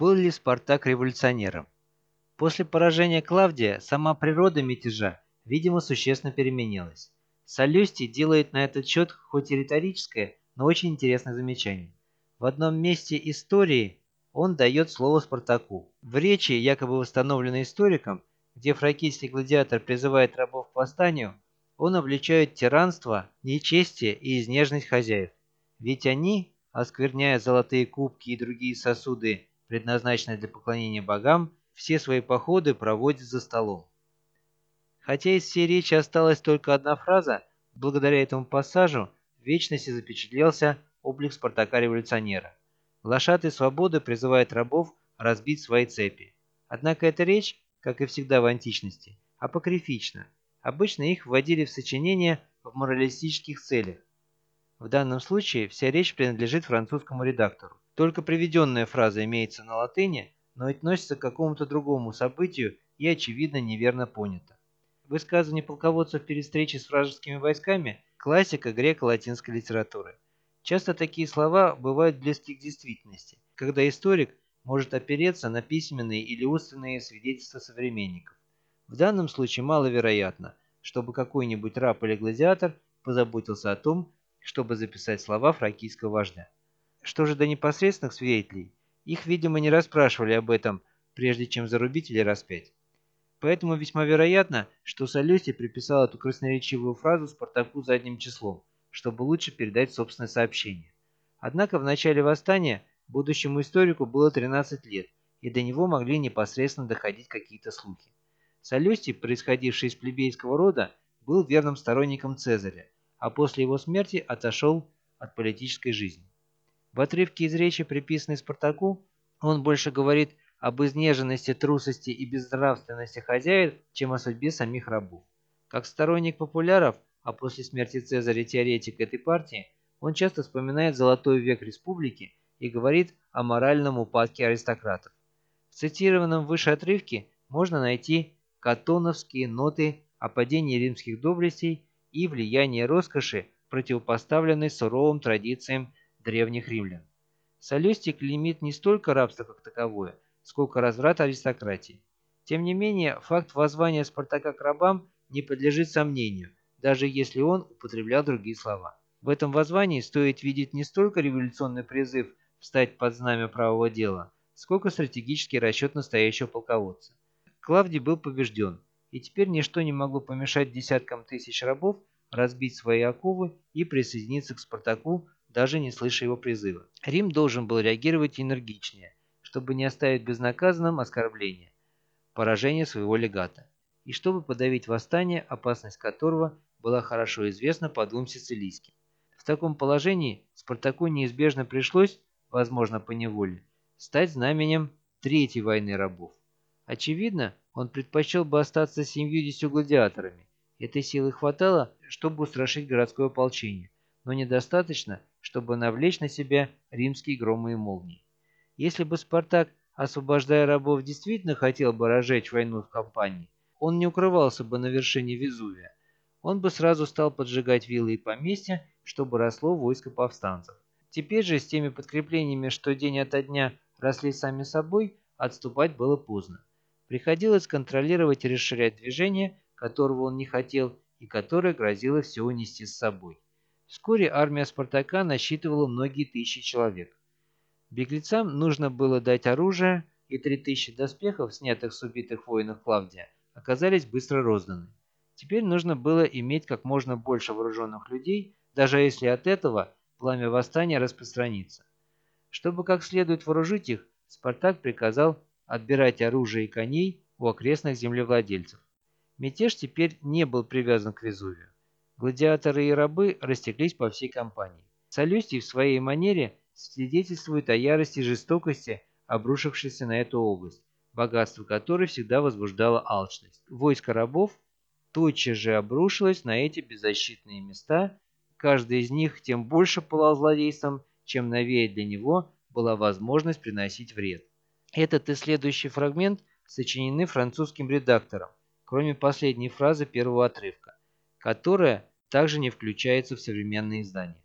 Был ли Спартак революционером? После поражения Клавдия сама природа мятежа, видимо, существенно переменилась. Солюстий делает на этот счет хоть и риторическое, но очень интересное замечание. В одном месте истории он дает слово Спартаку. В речи, якобы восстановленной историком, где фракийский гладиатор призывает рабов к восстанию, он обличает тиранство, нечестие и изнежность хозяев. Ведь они, оскверняя золотые кубки и другие сосуды, предназначенные для поклонения богам, все свои походы проводят за столом. Хотя из всей речи осталась только одна фраза, благодаря этому пассажу в вечности запечатлелся облик Спартака-революционера. Глашатый свободы призывает рабов разбить свои цепи. Однако эта речь, как и всегда в античности, апокрифична. Обычно их вводили в сочинения в моралистических целях. В данном случае вся речь принадлежит французскому редактору. Только приведенная фраза имеется на латыни, но относится к какому-то другому событию и, очевидно, неверно понята. Высказывание полководцев перед встречей с вражескими войсками – классика греко-латинской литературы. Часто такие слова бывают близки к действительности, когда историк может опереться на письменные или устные свидетельства современников. В данном случае маловероятно, чтобы какой-нибудь раб или гладиатор позаботился о том, чтобы записать слова фракийского вождя. Что же до непосредственных свидетелей, их, видимо, не расспрашивали об этом, прежде чем зарубить или распять. Поэтому весьма вероятно, что Солюстий приписал эту красноречивую фразу Спартаку задним числом, чтобы лучше передать собственное сообщение. Однако в начале восстания будущему историку было 13 лет, и до него могли непосредственно доходить какие-то слухи. Солюстий, происходивший из плебейского рода, был верным сторонником Цезаря, а после его смерти отошел от политической жизни. В отрывке из речи, приписанной Спартаку, он больше говорит об изнеженности, трусости и безнравственности хозяев, чем о судьбе самих рабов. Как сторонник популяров, а после смерти Цезаря теоретик этой партии, он часто вспоминает золотой век республики и говорит о моральном упадке аристократов. В цитированном выше отрывке можно найти катоновские ноты о падении римских доблестей и влиянии роскоши, противопоставленной суровым традициям древних римлян. Солюстик клеймит не столько рабство как таковое, сколько разврат аристократии. Тем не менее, факт воззвания Спартака к рабам не подлежит сомнению, даже если он употреблял другие слова. В этом воззвании стоит видеть не столько революционный призыв встать под знамя правого дела, сколько стратегический расчет настоящего полководца. Клавдий был побежден, и теперь ничто не могло помешать десяткам тысяч рабов разбить свои оковы и присоединиться к Спартаку, даже не слыша его призыва. Рим должен был реагировать энергичнее, чтобы не оставить безнаказанным оскорбление, поражение своего легата, и чтобы подавить восстание, опасность которого была хорошо известна по двум сицилийским. В таком положении Спартаку неизбежно пришлось, возможно по неволе, стать знаменем Третьей войны рабов. Очевидно, он предпочел бы остаться семьюдесятью гладиаторами. Этой силы хватало, чтобы устрашить городское ополчение, но недостаточно, чтобы навлечь на себя римские громы и молнии. Если бы Спартак, освобождая рабов, действительно хотел бы разжечь войну в кампании, он не укрывался бы на вершине Везувия. Он бы сразу стал поджигать виллы и поместья, чтобы росло войско повстанцев. Теперь же с теми подкреплениями, что день ото дня росли сами собой, отступать было поздно. Приходилось контролировать и расширять движение, которого он не хотел и которое грозило все унести с собой. Вскоре армия Спартака насчитывала многие тысячи человек. Беглецам нужно было дать оружие, и 3000 доспехов, снятых с убитых воинов Клавдия, оказались быстро розданы. Теперь нужно было иметь как можно больше вооруженных людей, даже если от этого пламя восстания распространится. Чтобы как следует вооружить их, Спартак приказал отбирать оружие и коней у окрестных землевладельцев. Мятеж теперь не был привязан к Везувию. Гладиаторы и рабы растеклись по всей компании. Солюстий в своей манере свидетельствует о ярости и жестокости, обрушившейся на эту область, богатство которой всегда возбуждало алчность. Войско рабов тотчас же обрушилось на эти беззащитные места, каждый из них тем больше пылал злодейством, чем новее для него была возможность приносить вред. Этот и следующий фрагмент сочинены французским редактором, кроме последней фразы первого отрывка, которая также не включается в современные издания.